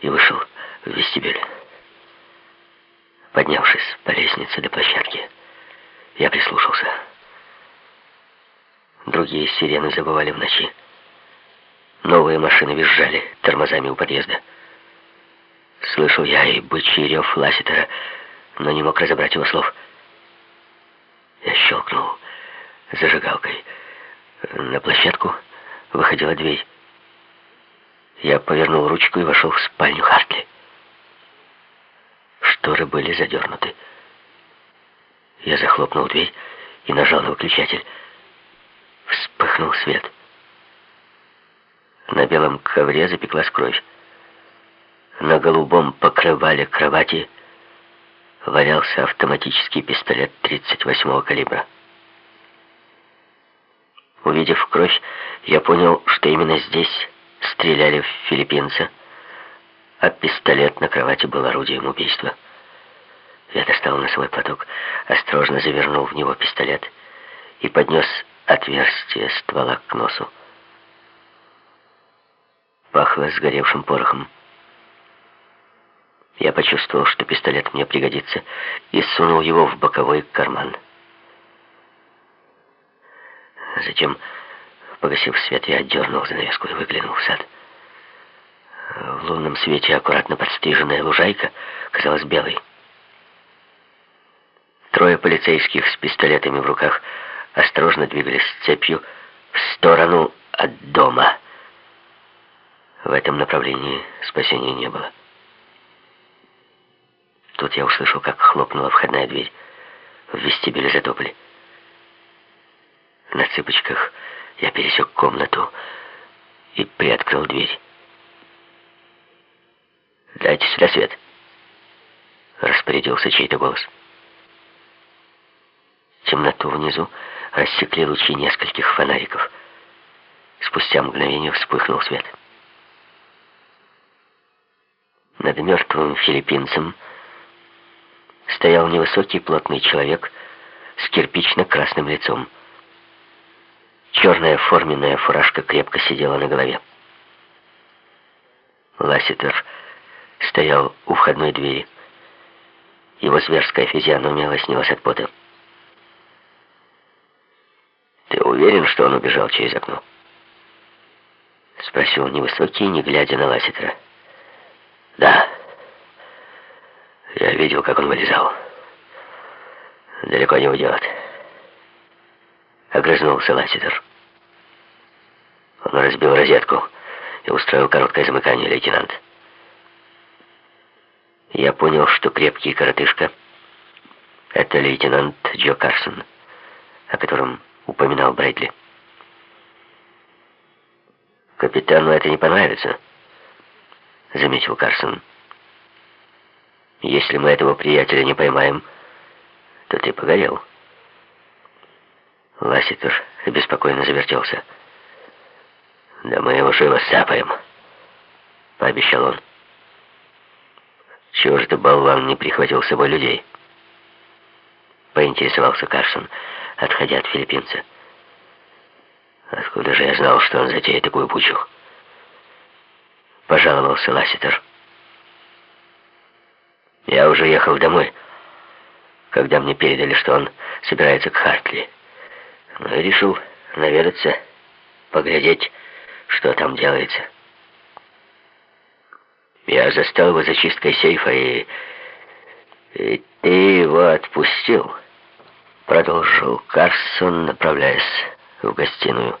и вышел в вестибюль. Поднявшись по лестнице до площадки, я прислушался. Другие сирены забывали в ночи. Новые машины визжали тормозами у подъезда. Слышал я и бычий рев Ласситера, но не мог разобрать его слов. Я щелкнул зажигалкой. На площадку выходила дверь. Я повернул ручку и вошел в спальню Хартли. Шторы были задернуты. Я захлопнул дверь и нажал на выключатель. Вспыхнул свет. На белом ковре запеклась кровь. На голубом покрывале кровати валялся автоматический пистолет 38-го калибра. Увидев кровь, я понял, что именно здесь стреляли в филиппинца, а пистолет на кровати был орудием убийства. Я достал носовой платок, осторожно завернул в него пистолет и поднес отверстие ствола к носу. Пахло сгоревшим порохом. Я почувствовал, что пистолет мне пригодится, и сунул его в боковой карман. Затем, погасив свет, я отдернул занавеску и выглянул в сад. В лунном свете аккуратно подстриженная лужайка казалась белой. Трое полицейских с пистолетами в руках осторожно двигались цепью в сторону от дома. В этом направлении спасения не было. Тут я услышал, как хлопнула входная дверь. В вестибюле затопали. На цыпочках я пересек комнату и приоткрыл дверь. «Дайте сюда свет!» Распорядился чей-то голос. Темноту внизу рассекли лучи нескольких фонариков. Спустя мгновение вспыхнул свет. Над мертвым филиппинцем стоял невысокий плотный человек с кирпично-красным лицом. Черная форменная фуражка крепко сидела на голове. Ласситер стоял у входной двери. Его зверская физиономия лоснилась от пота. «Ты уверен, что он убежал через окно?» Спросил невысокий, не глядя на Ласситера. «Да». Я видел, как он вылезал. Далеко не уйдет. Огрызнулся Ласситер. Он разбил розетку и устроил короткое замыкание, лейтенант. Я понял, что крепкий коротышка — это лейтенант Джо Карсон, о котором упоминал Брэдли. «Капитану это не понравится», — заметил Карсон. Если мы этого приятеля не поймаем, то ты погорел. Ласситер беспокойно завертелся. «Да мы его живо сапаем», — пообещал он. «Чего же ты, болван, не прихватил с собой людей?» Поинтересовался Карсон, отходя от филиппинца. «Откуда же я знал, что он затеет такую пучу?» Пожаловался Ласситер. Я уже ехал домой, когда мне передали, что он собирается к Хартли. Ну и решил наведаться, поглядеть, что там делается. Я застал его зачисткой сейфа и... И ты его отпустил, продолжил Карсон, направляясь в гостиную.